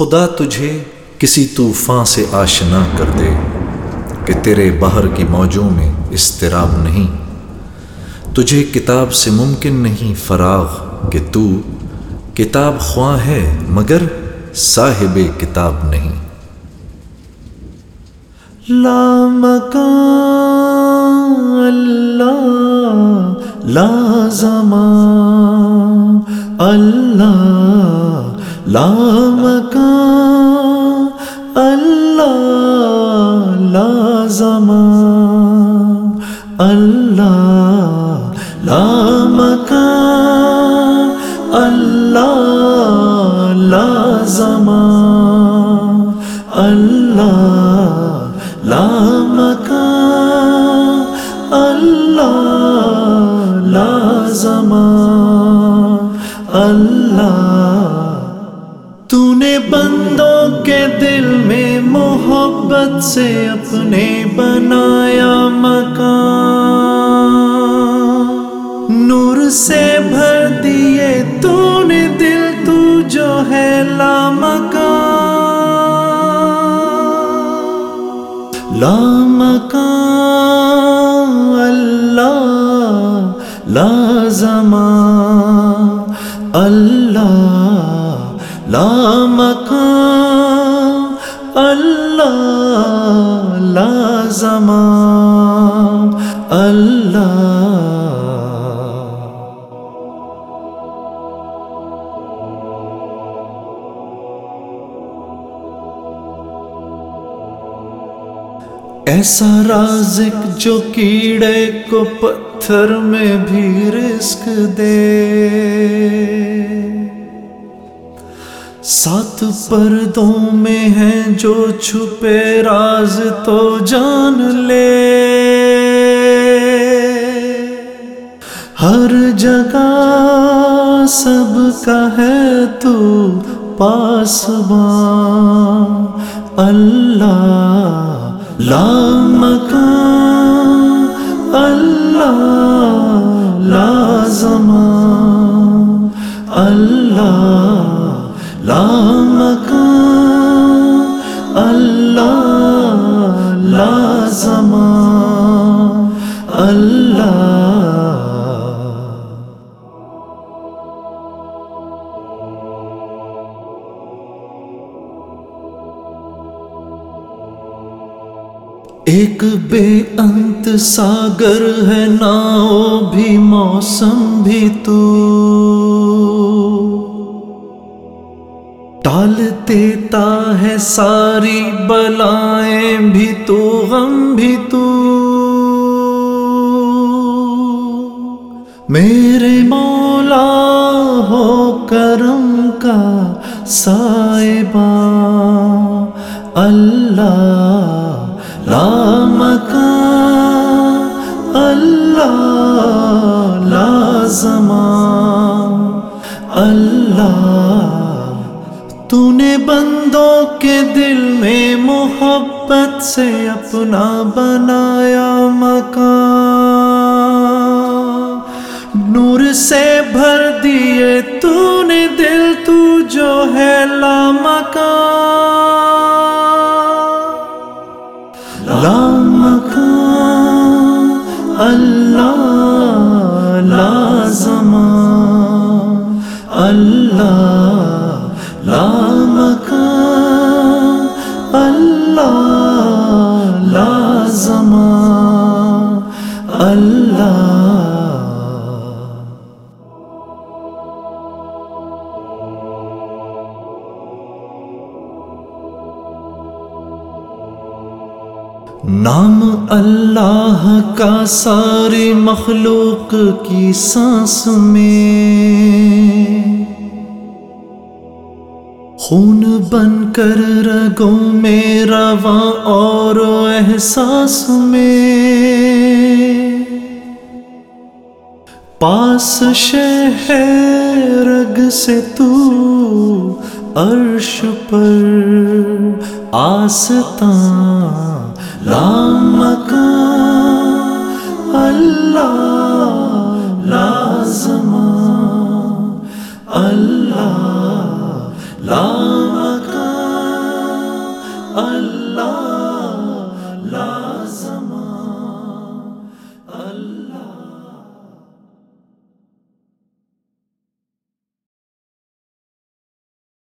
خدا تجھے کسی طوفان سے آشنا کر دے کہ تیرے بہر کی موجوں میں استراب نہیں۔ تجھے کتاب سے ممکن نہیں فراغ کہ تو کتاب خواہ ہے مگر صاحب کتاب نہیں۔ لا مکان اللہ، لا زمان اللہ، لا مکان زمان اللہ لا مکان اللہ لا زمان اللہ لا محبت سے اپنے بنایا مکان۔ نور سے بھر دیے تو نے دل تو جو ہے لا مکان لا مکان اللہ، لا زمان۔ اللہ لا مکان اللہ لا زمان اللہ ایسا رازق جو کیڑے کو پتھر میں بھی رزق دے۔ سات پردوں میں ہیں جو چھپے راز تو جان لے۔ ہر جگہ سب کا ہے تو پاسباں اللہ لا مکان، اللہ لا زمان۔ اللہ لا مکان، اللہ لا زمان، اللہ۔ ایک بے انت ساگر ہے ناؤ بھی موسم بھی تو۔ ٹال دیتا ہے ساری بلائیں بھی تو، غم بھی تو۔ میرے مولا ہو کرم کا سائبہ اللہ لا مکان، اللہ لا زمان، اللہ تو نے بندوں کے دل میں محبت سے اپنا بنایا مکان نور سے بھر دیے تو نے دل، تو جو ہے لا مکان لا مکان اللہ۔ اللہ نام اللہ کا ساری مخلوق کی سانس میں خون بن کر رگوں میں رواں اور احساس میں پاس شہر رگ سے تو عرش پر آستا رام کا اللہ لازم اللہ لام کا اللہ لازم